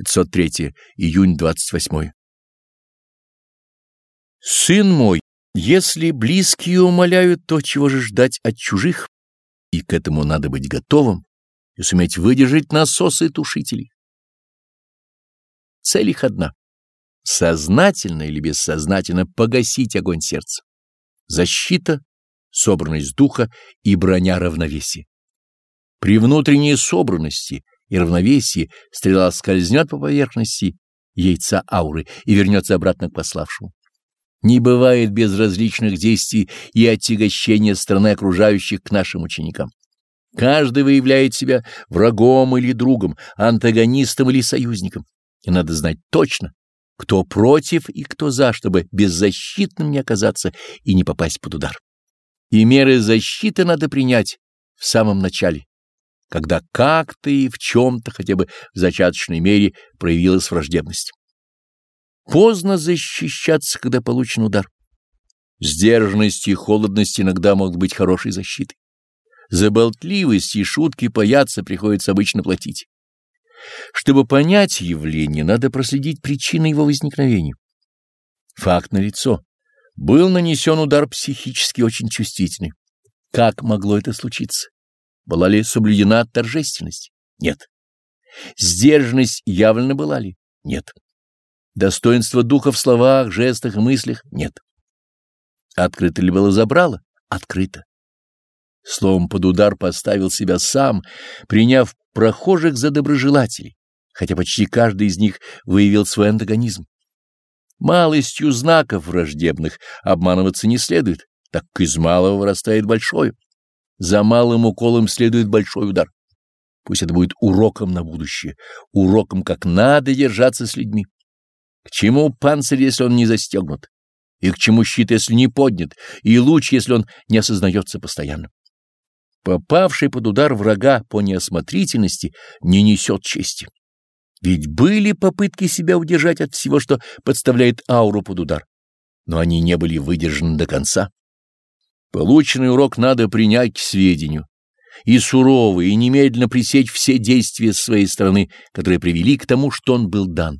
503 июнь 28. Сын мой, если близкие умоляют, то чего же ждать от чужих? И к этому надо быть готовым и суметь выдержать насосы тушителей. Цель их одна — сознательно или бессознательно погасить огонь сердца. Защита, собранность духа и броня равновесия. При внутренней собранности и равновесии стрела скользнет по поверхности яйца ауры и вернется обратно к пославшему. Не бывает безразличных действий и отягощения страны окружающих к нашим ученикам. Каждый выявляет себя врагом или другом, антагонистом или союзником. И надо знать точно, кто против и кто за, чтобы беззащитным не оказаться и не попасть под удар. И меры защиты надо принять в самом начале, когда как-то и в чем-то, хотя бы в зачаточной мере, проявилась враждебность. Поздно защищаться, когда получен удар. Сдержанность и холодность иногда могут быть хорошей защитой. За болтливость и шутки паяться приходится обычно платить. Чтобы понять явление, надо проследить причины его возникновения. Факт налицо. Был нанесен удар психически очень чувствительный. Как могло это случиться? Была ли соблюдена торжественность? Нет. Сдержанность явлена была ли? Нет. Достоинство духа в словах, жестах и мыслях? Нет. Открыто ли было забрало? Открыто. Словом, под удар поставил себя сам, приняв прохожих за доброжелателей, хотя почти каждый из них выявил свой антагонизм. Малостью знаков враждебных обманываться не следует, так как из малого вырастает большое. За малым уколом следует большой удар. Пусть это будет уроком на будущее, уроком, как надо держаться с людьми. К чему панцирь, если он не застегнут? И к чему щит, если не поднят? И луч, если он не осознается постоянно? Попавший под удар врага по неосмотрительности не несет чести. Ведь были попытки себя удержать от всего, что подставляет ауру под удар, но они не были выдержаны до конца. Полученный урок надо принять к сведению и сурово, и немедленно пресечь все действия с своей стороны, которые привели к тому, что он был дан.